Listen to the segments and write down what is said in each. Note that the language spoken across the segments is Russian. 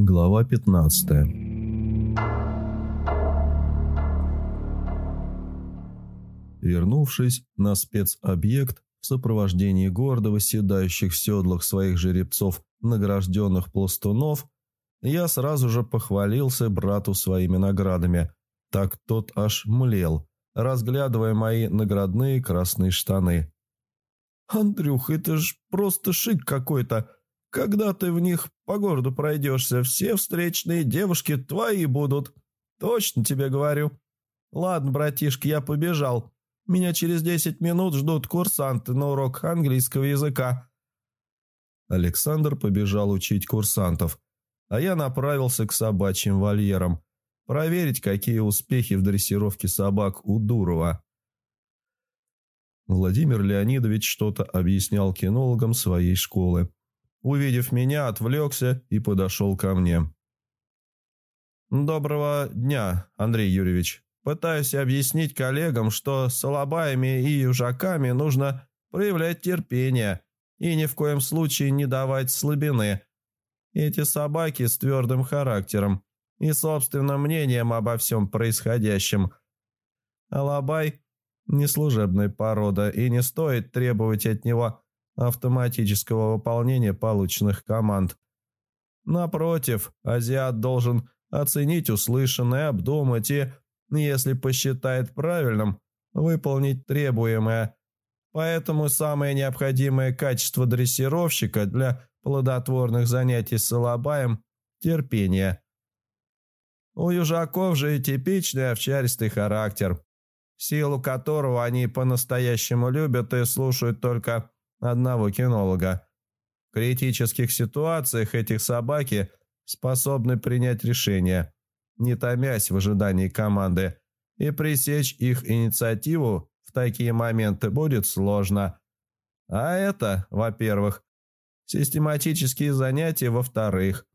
Глава 15 Вернувшись на спецобъект в сопровождении гордо восседающих в седлах своих жеребцов награжденных пластунов, я сразу же похвалился брату своими наградами, так тот аж млел, разглядывая мои наградные красные штаны. «Андрюх, это ж просто шик какой-то!» Когда ты в них по городу пройдешься, все встречные девушки твои будут. Точно тебе говорю. Ладно, братишка, я побежал. Меня через десять минут ждут курсанты на урок английского языка». Александр побежал учить курсантов, а я направился к собачьим вольерам, проверить, какие успехи в дрессировке собак у Дурова. Владимир Леонидович что-то объяснял кинологам своей школы увидев меня, отвлекся и подошел ко мне. «Доброго дня, Андрей Юрьевич. Пытаюсь объяснить коллегам, что с алабаями и южаками нужно проявлять терпение и ни в коем случае не давать слабины. Эти собаки с твердым характером и собственным мнением обо всем происходящем. Алабай – не служебная порода, и не стоит требовать от него автоматического выполнения полученных команд. Напротив, азиат должен оценить услышанное, обдумать и, если посчитает правильным, выполнить требуемое. Поэтому самое необходимое качество дрессировщика для плодотворных занятий с алабаем – терпение. У южаков же типичный овчаристый характер, силу которого они по-настоящему любят и слушают только одного кинолога. В критических ситуациях этих собаки способны принять решение, не томясь в ожидании команды, и пресечь их инициативу в такие моменты будет сложно. А это, во-первых, систематические занятия, во-вторых,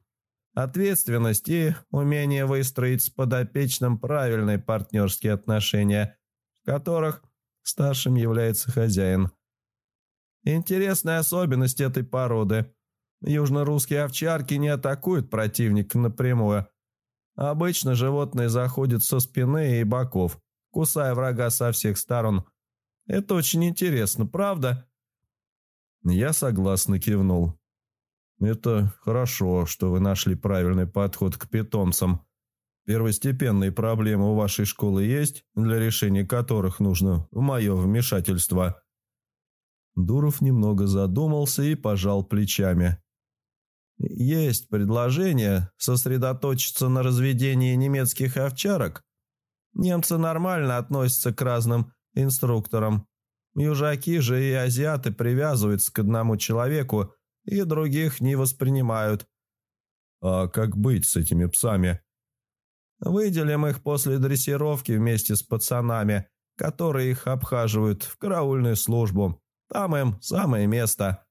ответственность и умение выстроить с подопечным правильные партнерские отношения, в которых старшим является хозяин – Интересная особенность этой породы. Южно-русские овчарки не атакуют противника напрямую. Обычно животные заходят со спины и боков, кусая врага со всех сторон. Это очень интересно, правда? Я согласно кивнул. Это хорошо, что вы нашли правильный подход к питомцам. Первостепенные проблемы у вашей школы есть, для решения которых нужно мое вмешательство. Дуров немного задумался и пожал плечами. «Есть предложение сосредоточиться на разведении немецких овчарок. Немцы нормально относятся к разным инструкторам. Южаки же и азиаты привязываются к одному человеку и других не воспринимают». «А как быть с этими псами?» «Выделим их после дрессировки вместе с пацанами, которые их обхаживают в караульную службу». Там им самое место».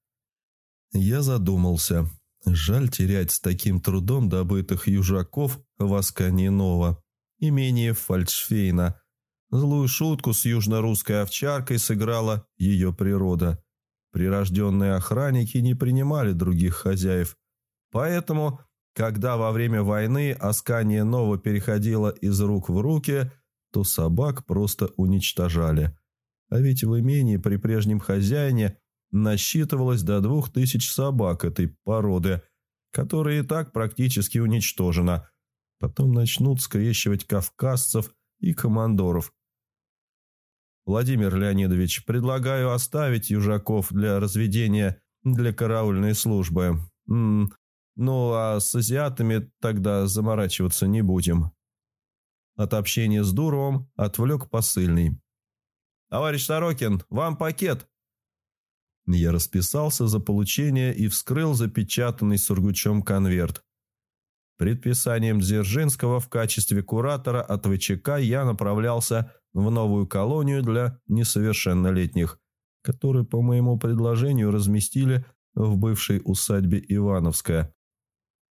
Я задумался. Жаль терять с таким трудом добытых южаков Восканинова, имение Фальшфейна. Злую шутку с южно-русской овчаркой сыграла ее природа. Прирожденные охранники не принимали других хозяев. Поэтому, когда во время войны Аскания Нова переходила из рук в руки, то собак просто уничтожали – а ведь в имении при прежнем хозяине насчитывалось до двух тысяч собак этой породы, которая и так практически уничтожена. Потом начнут скрещивать кавказцев и командоров. Владимир Леонидович, предлагаю оставить южаков для разведения для караульной службы. М -м, ну, а с азиатами тогда заморачиваться не будем. От общения с Дуровым отвлек посыльный. «Товарищ Сорокин, вам пакет!» Я расписался за получение и вскрыл запечатанный сургучом конверт. Предписанием Дзержинского в качестве куратора от ВЧК я направлялся в новую колонию для несовершеннолетних, которую по моему предложению разместили в бывшей усадьбе Ивановская.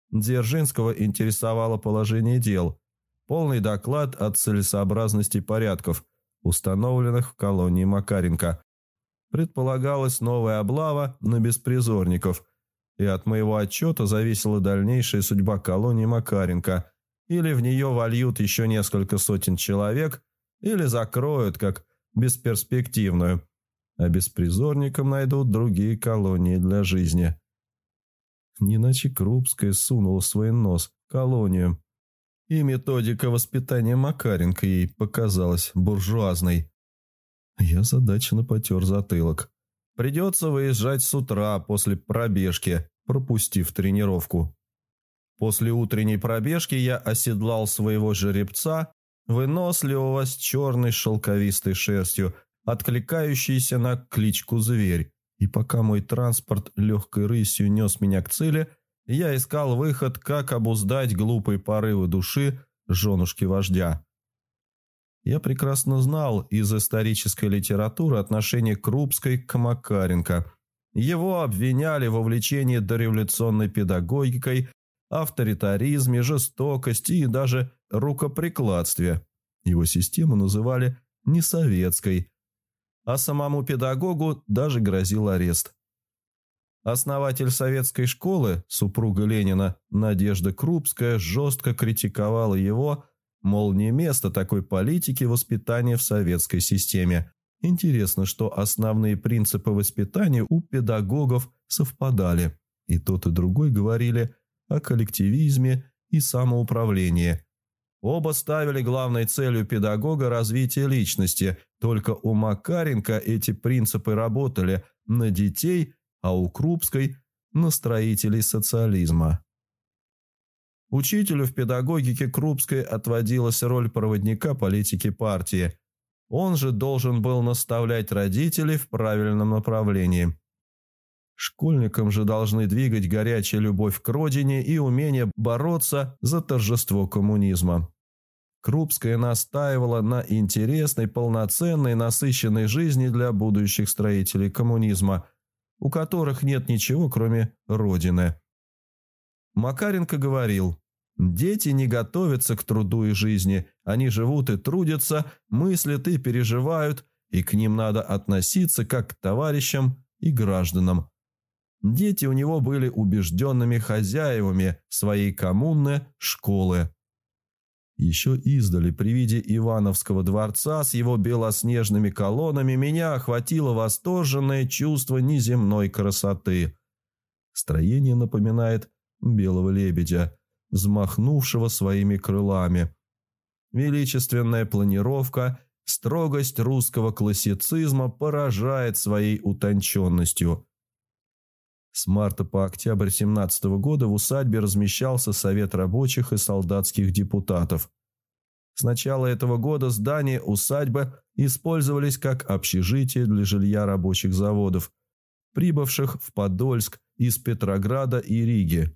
Дзержинского интересовало положение дел, полный доклад о целесообразности порядков – установленных в колонии Макаренко. Предполагалась новая облава на беспризорников, и от моего отчета зависела дальнейшая судьба колонии Макаренко. Или в нее вольют еще несколько сотен человек, или закроют как бесперспективную, а беспризорникам найдут другие колонии для жизни. Не иначе Крупская сунула свой нос в колонию. И методика воспитания Макаренко ей показалась буржуазной. Я задаченно потер затылок. Придется выезжать с утра после пробежки, пропустив тренировку. После утренней пробежки я оседлал своего жеребца, выносливого с черной шелковистой шерстью, откликающейся на кличку «Зверь». И пока мой транспорт легкой рысью нес меня к цели, я искал выход, как обуздать глупые порывы души женушки вождя. Я прекрасно знал из исторической литературы отношение Крупской к Макаренко. Его обвиняли в увлечении дореволюционной педагогикой, авторитаризме, жестокости и даже рукоприкладстве. Его систему называли несоветской, а самому педагогу даже грозил арест. Основатель советской школы, супруга Ленина, Надежда Крупская, жестко критиковала его – Мол, не место такой политики воспитания в советской системе. Интересно, что основные принципы воспитания у педагогов совпадали. И тот, и другой говорили о коллективизме и самоуправлении. Оба ставили главной целью педагога развитие личности, только у Макаренко эти принципы работали на детей, а у Крупской – на строителей социализма. Учителю в педагогике Крупской отводилась роль проводника политики партии. Он же должен был наставлять родителей в правильном направлении. Школьникам же должны двигать горячая любовь к родине и умение бороться за торжество коммунизма. Крупская настаивала на интересной, полноценной, насыщенной жизни для будущих строителей коммунизма, у которых нет ничего, кроме Родины. Макаренко говорил, Дети не готовятся к труду и жизни, они живут и трудятся, мыслят и переживают, и к ним надо относиться как к товарищам и гражданам. Дети у него были убежденными хозяевами своей коммуны, школы. Еще издали при виде Ивановского дворца с его белоснежными колоннами меня охватило восторженное чувство неземной красоты. Строение напоминает белого лебедя – взмахнувшего своими крылами. Величественная планировка, строгость русского классицизма поражает своей утонченностью. С марта по октябрь 17 года в усадьбе размещался Совет рабочих и солдатских депутатов. С начала этого года здания усадьбы использовались как общежитие для жилья рабочих заводов, прибывших в Подольск из Петрограда и Риги.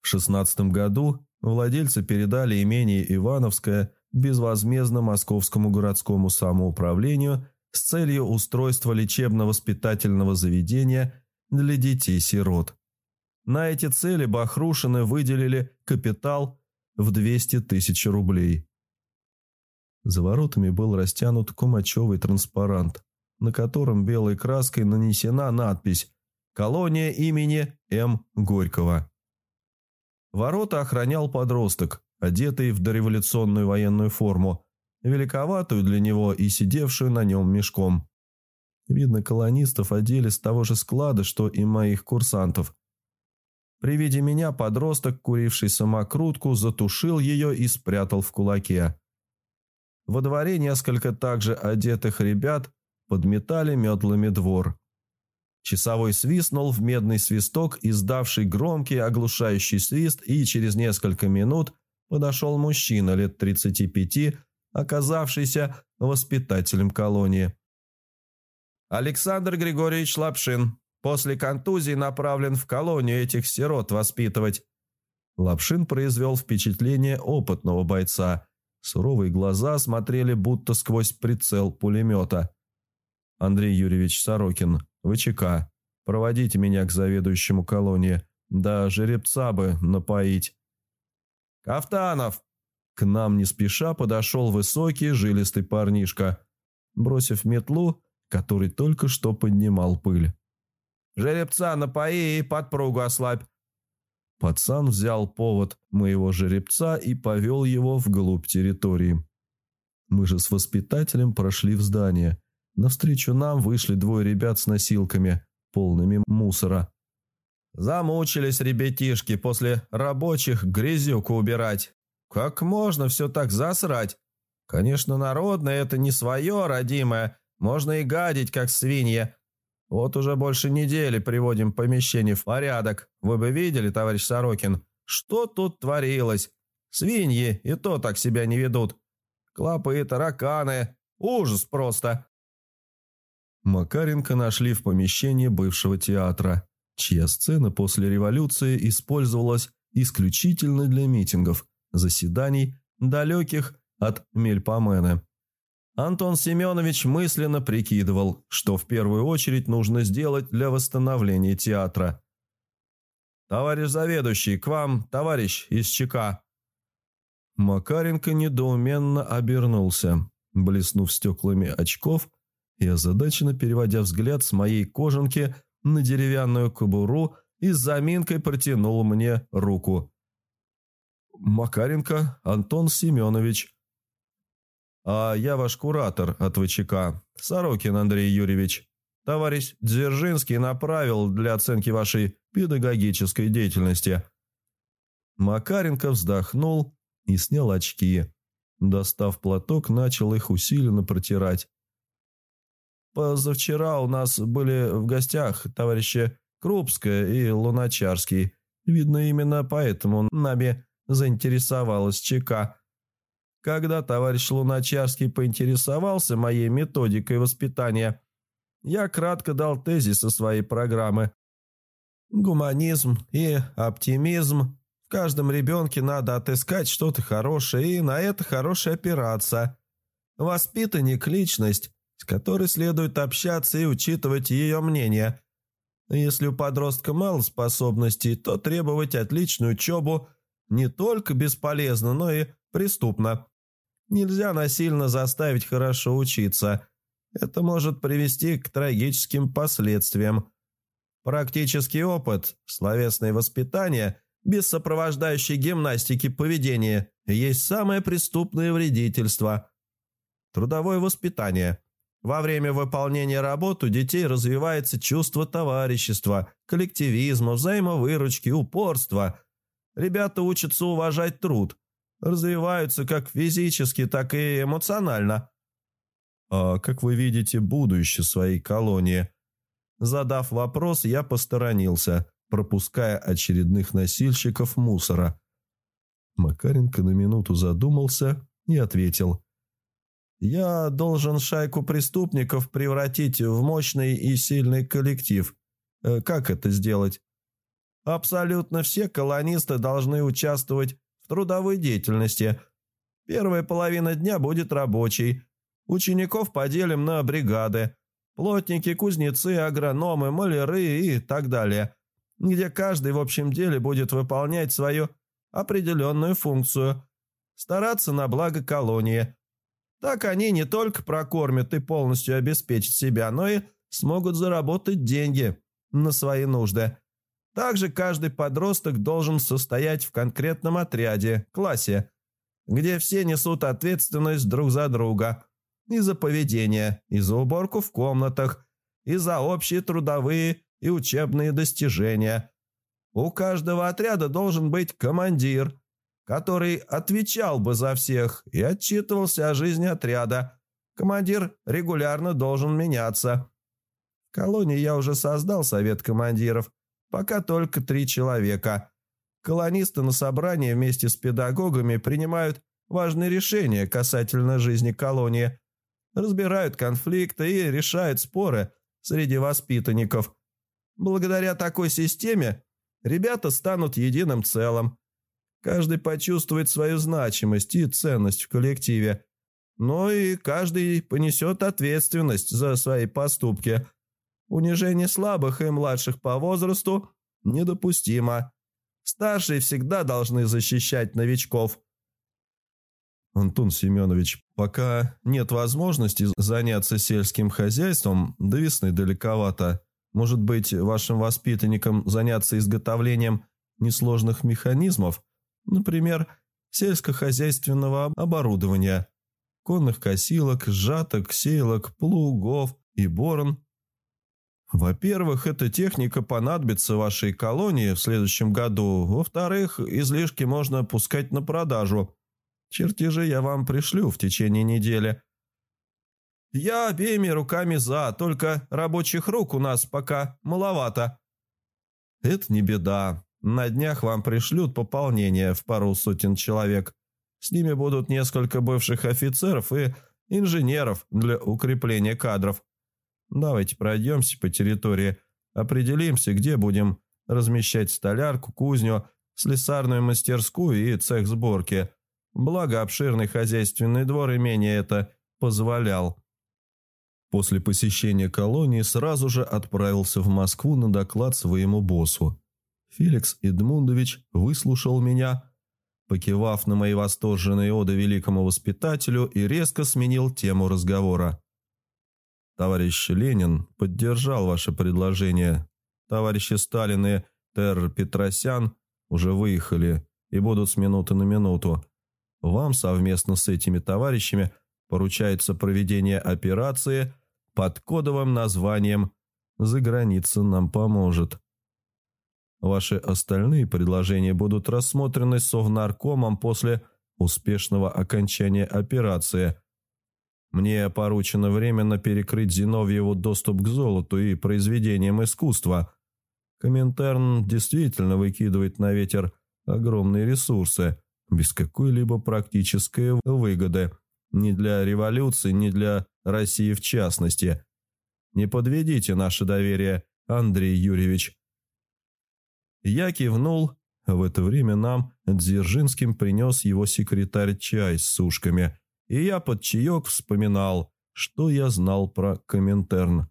В 16 году владельцы передали имение Ивановское безвозмездно Московскому городскому самоуправлению с целью устройства лечебно-воспитательного заведения для детей-сирот. На эти цели Бахрушины выделили капитал в 200 тысяч рублей. За воротами был растянут кумачевый транспарант, на котором белой краской нанесена надпись «Колония имени М. Горького». Ворота охранял подросток, одетый в дореволюционную военную форму, великоватую для него и сидевшую на нем мешком. Видно, колонистов одели с того же склада, что и моих курсантов. При виде меня подросток, куривший самокрутку, затушил ее и спрятал в кулаке. Во дворе несколько также одетых ребят подметали метлами двор. Часовой свистнул в медный свисток, издавший громкий оглушающий свист, и через несколько минут подошел мужчина лет 35, оказавшийся воспитателем колонии. Александр Григорьевич Лапшин после контузии направлен в колонию этих сирот воспитывать. Лапшин произвел впечатление опытного бойца. Суровые глаза смотрели будто сквозь прицел пулемета. Андрей Юрьевич Сорокин ВЧК. Проводите меня к заведующему колонии. Да жеребца бы напоить. Кафтанов! К нам не спеша подошел высокий жилистый парнишка, бросив метлу, который только что поднимал пыль. Жеребца напои и подпругу ослабь». Пацан взял повод моего жеребца и повел его вглубь территории. Мы же с воспитателем прошли в здание. Навстречу нам вышли двое ребят с носилками, полными мусора. Замучились ребятишки после рабочих грязюку убирать. Как можно все так засрать? Конечно, народное это не свое, родимое. Можно и гадить, как свинья. Вот уже больше недели приводим помещение в порядок. Вы бы видели, товарищ Сорокин, что тут творилось? Свиньи и то так себя не ведут. Клопы тараканы. Ужас просто. Макаренко нашли в помещении бывшего театра, чья сцена после революции использовалась исключительно для митингов, заседаний, далеких от Мельпомены. Антон Семенович мысленно прикидывал, что в первую очередь нужно сделать для восстановления театра. «Товарищ заведующий, к вам, товарищ из ЧК». Макаренко недоуменно обернулся, блеснув стеклами очков и озадаченно переводя взгляд с моей кожанки на деревянную кобуру и с заминкой протянул мне руку. «Макаренко Антон Семенович», а я ваш куратор от ВЧК, Сорокин Андрей Юрьевич. Товарищ Дзержинский направил для оценки вашей педагогической деятельности». Макаренко вздохнул и снял очки. Достав платок, начал их усиленно протирать. «Позавчера у нас были в гостях товарищи Крупская и Луначарский. Видно, именно поэтому нами заинтересовалась ЧК. Когда товарищ Луначарский поинтересовался моей методикой воспитания, я кратко дал тезисы своей программы. Гуманизм и оптимизм. В каждом ребенке надо отыскать что-то хорошее, и на это хорошая опираться. Воспитанник – личность, с которой следует общаться и учитывать ее мнение. Если у подростка мало способностей, то требовать отличную учебу не только бесполезно, но и преступно. Нельзя насильно заставить хорошо учиться. Это может привести к трагическим последствиям. Практический опыт, словесное воспитание без сопровождающей гимнастики поведения есть самое преступное вредительство. Трудовое воспитание. Во время выполнения работы у детей развивается чувство товарищества, коллективизма, взаимовыручки, упорства. Ребята учатся уважать труд, развиваются как физически, так и эмоционально. А как вы видите будущее своей колонии? Задав вопрос, я посторонился, пропуская очередных носильщиков мусора. Макаренко на минуту задумался и ответил. «Я должен шайку преступников превратить в мощный и сильный коллектив. Э, как это сделать?» «Абсолютно все колонисты должны участвовать трудовой деятельности. Первая половина дня будет рабочей. Учеников поделим на бригады. Плотники, кузнецы, агрономы, маляры и так далее. Где каждый в общем деле будет выполнять свою определенную функцию. Стараться на благо колонии. Так они не только прокормят и полностью обеспечат себя, но и смогут заработать деньги на свои нужды. Также каждый подросток должен состоять в конкретном отряде, классе, где все несут ответственность друг за друга и за поведение, и за уборку в комнатах, и за общие трудовые и учебные достижения. У каждого отряда должен быть командир, который отвечал бы за всех и отчитывался о жизни отряда. Командир регулярно должен меняться. В колонии я уже создал совет командиров – Пока только три человека. Колонисты на собрании вместе с педагогами принимают важные решения касательно жизни колонии, разбирают конфликты и решают споры среди воспитанников. Благодаря такой системе ребята станут единым целым. Каждый почувствует свою значимость и ценность в коллективе. Но и каждый понесет ответственность за свои поступки – Унижение слабых и младших по возрасту недопустимо. Старшие всегда должны защищать новичков. Антон Семенович, пока нет возможности заняться сельским хозяйством, до весны далековато. Может быть, вашим воспитанникам заняться изготовлением несложных механизмов, например, сельскохозяйственного оборудования, конных косилок, сжаток, сеялок, плугов и борон. Во-первых, эта техника понадобится вашей колонии в следующем году. Во-вторых, излишки можно пускать на продажу. Чертежи я вам пришлю в течение недели. Я обеими руками за, только рабочих рук у нас пока маловато. Это не беда. На днях вам пришлют пополнение в пару сотен человек. С ними будут несколько бывших офицеров и инженеров для укрепления кадров. Давайте пройдемся по территории, определимся, где будем размещать столярку, кузню, слесарную мастерскую и цех сборки. Благо, обширный хозяйственный двор имения это позволял. После посещения колонии сразу же отправился в Москву на доклад своему боссу. Феликс Эдмундович выслушал меня, покивав на мои восторженные оды великому воспитателю и резко сменил тему разговора. «Товарищ Ленин поддержал ваше предложение. Товарищи Сталин и Терр Петросян уже выехали и будут с минуты на минуту. Вам совместно с этими товарищами поручается проведение операции под кодовым названием «За граница нам поможет». Ваши остальные предложения будут рассмотрены Совнаркомом после успешного окончания операции. Мне поручено временно перекрыть Зиновьеву доступ к золоту и произведениям искусства. Коминтерн действительно выкидывает на ветер огромные ресурсы, без какой-либо практической выгоды. Ни для революции, ни для России в частности. Не подведите наше доверие, Андрей Юрьевич. Я кивнул. В это время нам Дзержинским принес его секретарь чай с сушками, и я под чаек вспоминал, что я знал про Коминтерн.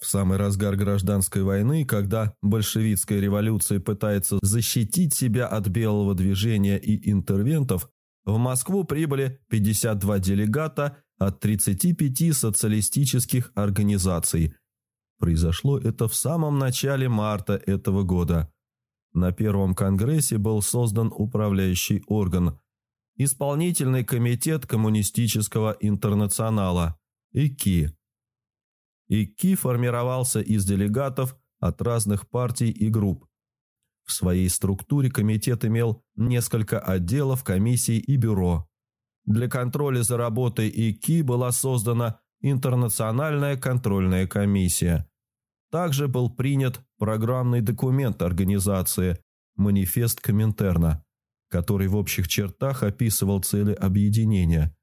В самый разгар гражданской войны, когда большевистская революция пытается защитить себя от белого движения и интервентов, в Москву прибыли 52 делегата от 35 социалистических организаций – Произошло это в самом начале марта этого года. На Первом Конгрессе был создан управляющий орган – Исполнительный комитет Коммунистического интернационала – ИКИ. ИКИ формировался из делегатов от разных партий и групп. В своей структуре комитет имел несколько отделов, комиссий и бюро. Для контроля за работой ИКИ была создана Интернациональная контрольная комиссия – также был принят программный документ организации «Манифест Коминтерна», который в общих чертах описывал цели объединения.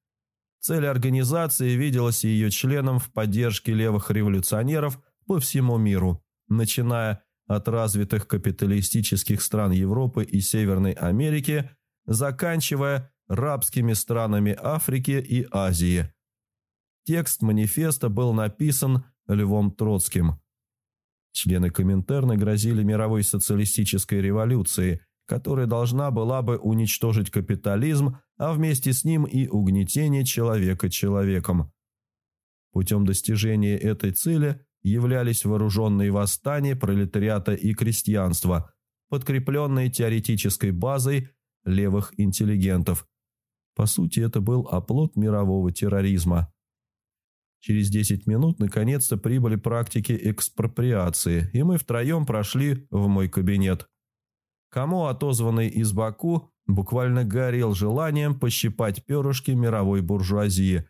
Цель организации виделась ее членам в поддержке левых революционеров по всему миру, начиная от развитых капиталистических стран Европы и Северной Америки, заканчивая рабскими странами Африки и Азии. Текст манифеста был написан Львом Троцким – Члены Коминтерна грозили мировой социалистической революцией, которая должна была бы уничтожить капитализм, а вместе с ним и угнетение человека человеком. Путем достижения этой цели являлись вооруженные восстания пролетариата и крестьянства, подкрепленные теоретической базой левых интеллигентов. По сути, это был оплот мирового терроризма. Через 10 минут наконец-то прибыли практики экспроприации, и мы втроем прошли в мой кабинет. Кому отозванный из Баку буквально горел желанием пощипать перышки мировой буржуазии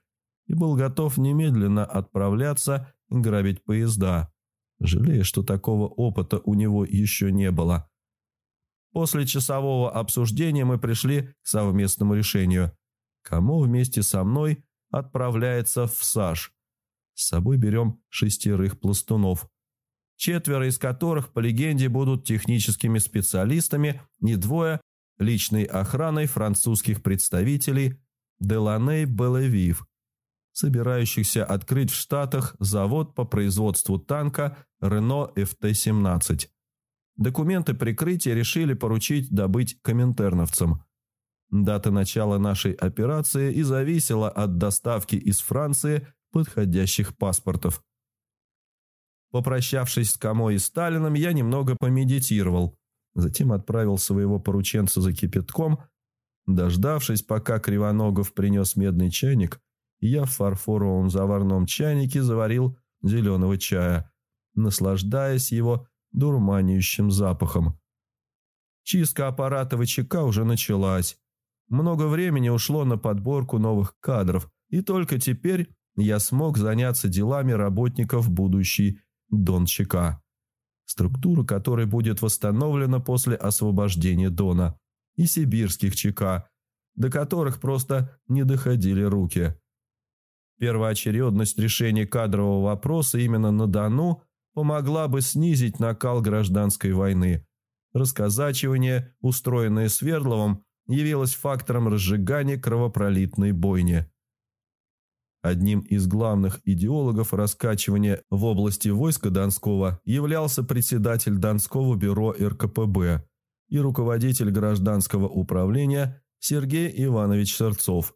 и был готов немедленно отправляться грабить поезда, жалея, что такого опыта у него еще не было. После часового обсуждения мы пришли к совместному решению. Кому вместе со мной отправляется в САЖ – с собой берем шестерых пластунов, четверо из которых, по легенде, будут техническими специалистами и двое – личной охраной французских представителей Деланей Белевив, собирающихся открыть в Штатах завод по производству танка Renault FT-17. Документы прикрытия решили поручить добыть коминтерновцам. Дата начала нашей операции и зависела от доставки из Франции – подходящих паспортов. Попрощавшись с Камой и Сталином, я немного помедитировал. Затем отправил своего порученца за кипятком. Дождавшись, пока Кривоногов принес медный чайник, я в фарфоровом заварном чайнике заварил зеленого чая, наслаждаясь его дурманящим запахом. Чистка аппарата ВЧК уже началась. Много времени ушло на подборку новых кадров, и только теперь я смог заняться делами работников будущей Дон ЧК, структура которой будет восстановлена после освобождения Дона, и сибирских ЧК, до которых просто не доходили руки. Первоочередность решения кадрового вопроса именно на Дону помогла бы снизить накал гражданской войны. Расказачивание, устроенное Свердловым, явилось фактором разжигания кровопролитной бойни. Одним из главных идеологов раскачивания в области войска Донского являлся председатель Донского бюро РКПБ и руководитель гражданского управления Сергей Иванович Сырцов.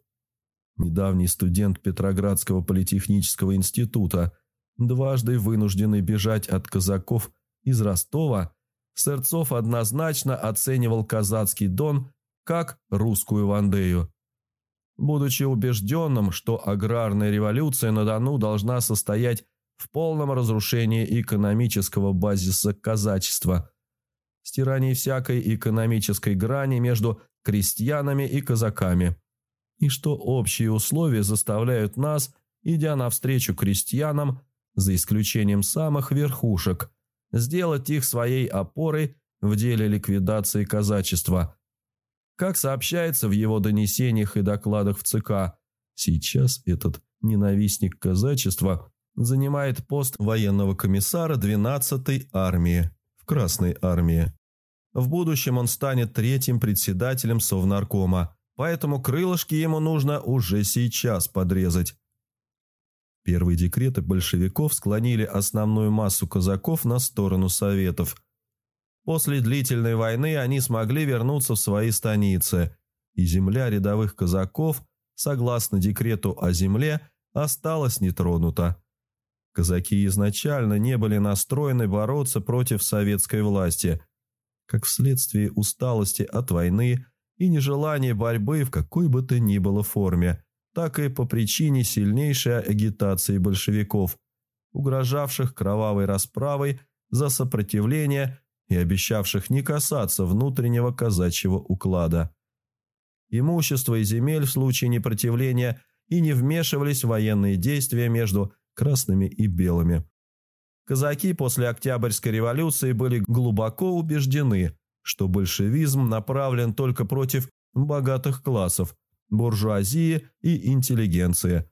Недавний студент Петроградского политехнического института, дважды вынужденный бежать от казаков из Ростова, Сырцов однозначно оценивал казацкий Дон как русскую Вандею. Будучи убежденным, что аграрная революция на Дону должна состоять в полном разрушении экономического базиса казачества, стирании всякой экономической грани между крестьянами и казаками, и что общие условия заставляют нас, идя навстречу крестьянам, за исключением самых верхушек, сделать их своей опорой в деле ликвидации казачества – как сообщается в его донесениях и докладах в ЦК, сейчас этот ненавистник казачества занимает пост военного комиссара 12-й армии в Красной армии. В будущем он станет третьим председателем Совнаркома, поэтому крылышки ему нужно уже сейчас подрезать. Первые декреты большевиков склонили основную массу казаков на сторону Советов – После длительной войны они смогли вернуться в свои станицы, и земля рядовых казаков, согласно декрету о земле, осталась нетронута. Казаки изначально не были настроены бороться против советской власти, как вследствие усталости от войны и нежелания борьбы в какой бы то ни было форме, так и по причине сильнейшей агитации большевиков, угрожавших кровавой расправой за сопротивление и обещавших не касаться внутреннего казачьего уклада. Имущество и земель в случае непротивления и не вмешивались в военные действия между красными и белыми. Казаки после Октябрьской революции были глубоко убеждены, что большевизм направлен только против богатых классов, буржуазии и интеллигенции.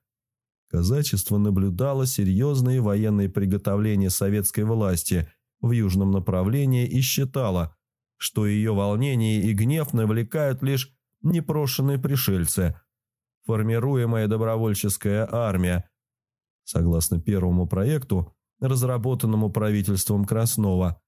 Казачество наблюдало серьезные военные приготовления советской власти – в южном направлении и считала, что ее волнение и гнев навлекают лишь непрошенные пришельцы, формируемая добровольческая армия. Согласно первому проекту, разработанному правительством Краснова,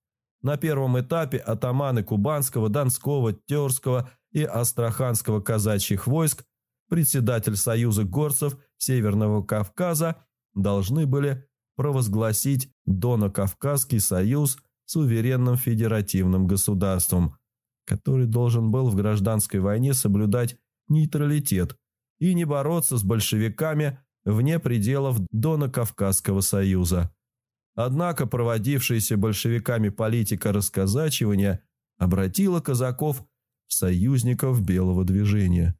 на первом этапе атаманы Кубанского, Донского, Терского и Астраханского казачьих войск, председатель Союза горцев Северного Кавказа должны были провозгласить Донно-Кавказский союз суверенным федеративным государством, который должен был в гражданской войне соблюдать нейтралитет и не бороться с большевиками вне пределов Донно-Кавказского союза. Однако проводившаяся большевиками политика расказачивания обратила казаков в союзников белого движения.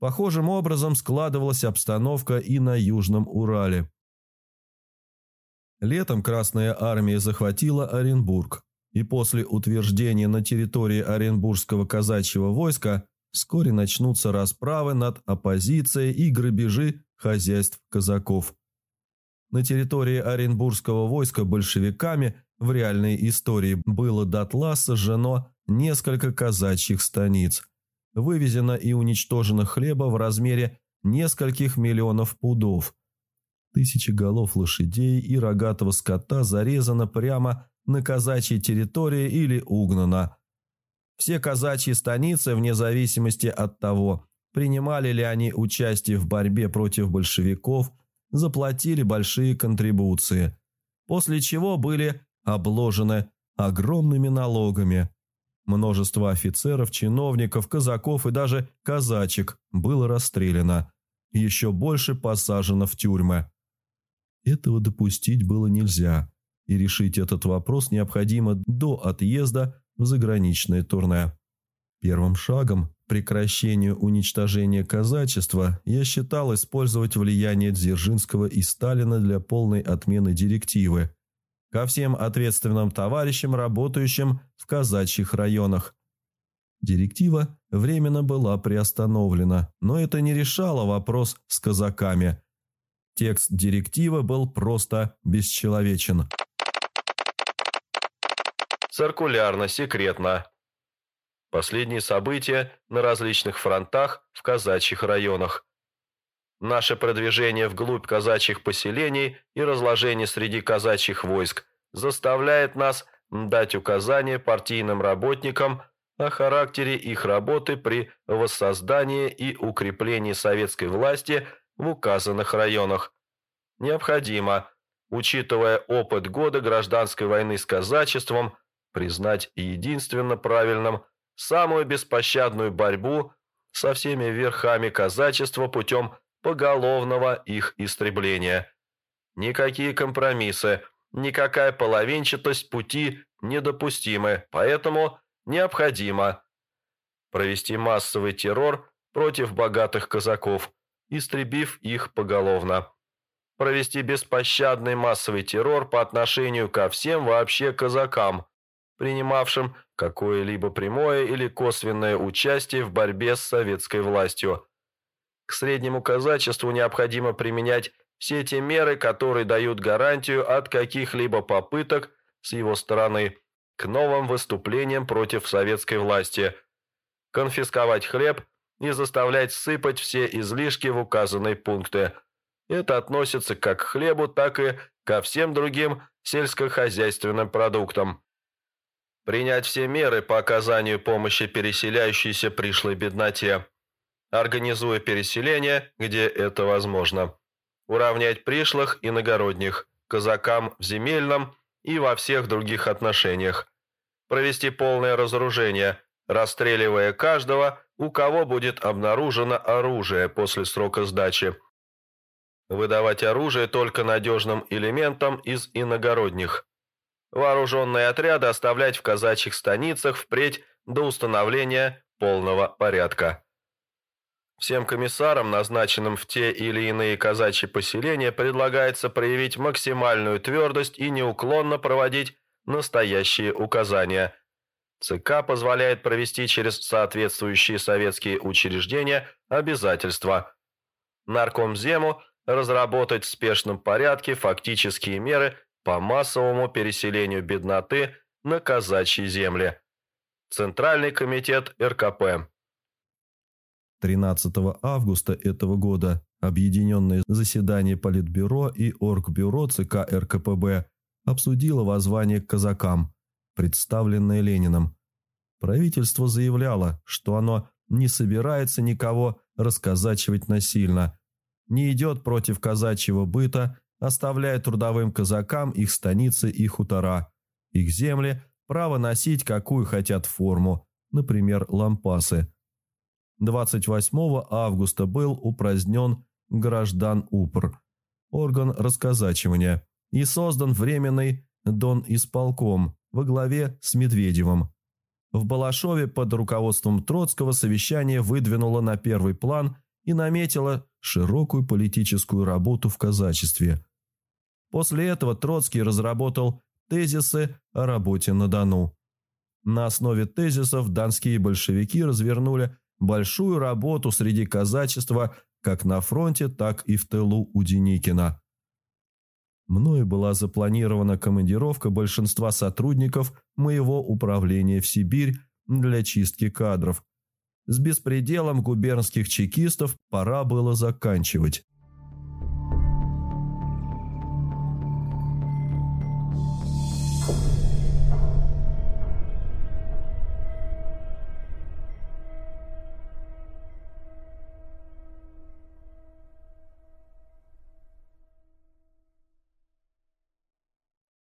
Похожим образом складывалась обстановка и на Южном Урале. Летом Красная Армия захватила Оренбург, и после утверждения на территории Оренбургского казачьего войска вскоре начнутся расправы над оппозицией и грабежи хозяйств казаков. На территории Оренбургского войска большевиками в реальной истории было дотла сожжено несколько казачьих станиц, вывезено и уничтожено хлеба в размере нескольких миллионов пудов – Тысячи голов лошадей и рогатого скота зарезано прямо на казачьей территории или угнано. Все казачьи станицы, вне зависимости от того, принимали ли они участие в борьбе против большевиков, заплатили большие контрибуции. после чего были обложены огромными налогами. Множество офицеров, чиновников, казаков и даже казачек было расстреляно, еще больше посажено в тюрьмы. Этого допустить было нельзя, и решить этот вопрос необходимо до отъезда в заграничное турне. Первым шагом прекращению уничтожения казачества я считал использовать влияние Дзержинского и Сталина для полной отмены директивы ко всем ответственным товарищам, работающим в казачьих районах. Директива временно была приостановлена, но это не решало вопрос с казаками. Текст директивы был просто бесчеловечен. Циркулярно, секретно. Последние события на различных фронтах в казачьих районах. Наше продвижение вглубь казачьих поселений и разложение среди казачьих войск заставляет нас дать указания партийным работникам о характере их работы при воссоздании и укреплении советской власти в указанных районах. Необходимо, учитывая опыт года гражданской войны с казачеством, признать единственно правильным – самую беспощадную борьбу со всеми верхами казачества путем поголовного их истребления. Никакие компромиссы, никакая половинчатость пути недопустимы, поэтому необходимо провести массовый террор против богатых казаков, истребив их поголовно. Провести беспощадный массовый террор по отношению ко всем вообще казакам, принимавшим какое-либо прямое или косвенное участие в борьбе с советской властью. К среднему казачеству необходимо применять все те меры, которые дают гарантию от каких-либо попыток с его стороны к новым выступлениям против советской власти, конфисковать хлеб и заставлять сыпать все излишки в указанные пункты. Это относится как к хлебу, так и ко всем другим сельскохозяйственным продуктам. Принять все меры по оказанию помощи переселяющейся пришлой бедноте, организуя переселение, где это возможно, уравнять пришлых иногородних, казакам в земельном и во всех других отношениях, провести полное разоружение, расстреливая каждого, у кого будет обнаружено оружие после срока сдачи, выдавать оружие только надежным элементам из иногородних, вооруженные отряды оставлять в казачьих станицах впредь до установления полного порядка. Всем комиссарам, назначенным в те или иные казачьи поселения, предлагается проявить максимальную твердость и неуклонно проводить настоящие указания. ЦК позволяет провести через соответствующие советские учреждения обязательства. Наркомзему разработать в спешном порядке фактические меры по массовому переселению бедноты на казачьи земли. Центральный комитет РКП. 13 августа этого года объединенное заседание Политбюро и Оргбюро ЦК РКПБ обсудило воззвание к казакам, представленное Лениным. Правительство заявляло, что оно не собирается никого расказачивать насильно, не идет против казачьего быта оставляя трудовым казакам их станицы и хутора, их земли, право носить какую хотят форму, например, лампасы. 28 августа был упразднен граждан УПР, орган расказачивания, и создан временный Дон исполком во главе с Медведевым. В Балашове под руководством Троцкого совещание выдвинуло на первый план и наметило широкую политическую работу в казачестве. После этого Троцкий разработал тезисы о работе на Дону. На основе тезисов донские большевики развернули большую работу среди казачества как на фронте, так и в тылу у Деникина. Мною была запланирована командировка большинства сотрудников моего управления в Сибирь для чистки кадров. С беспределом губернских чекистов пора было заканчивать.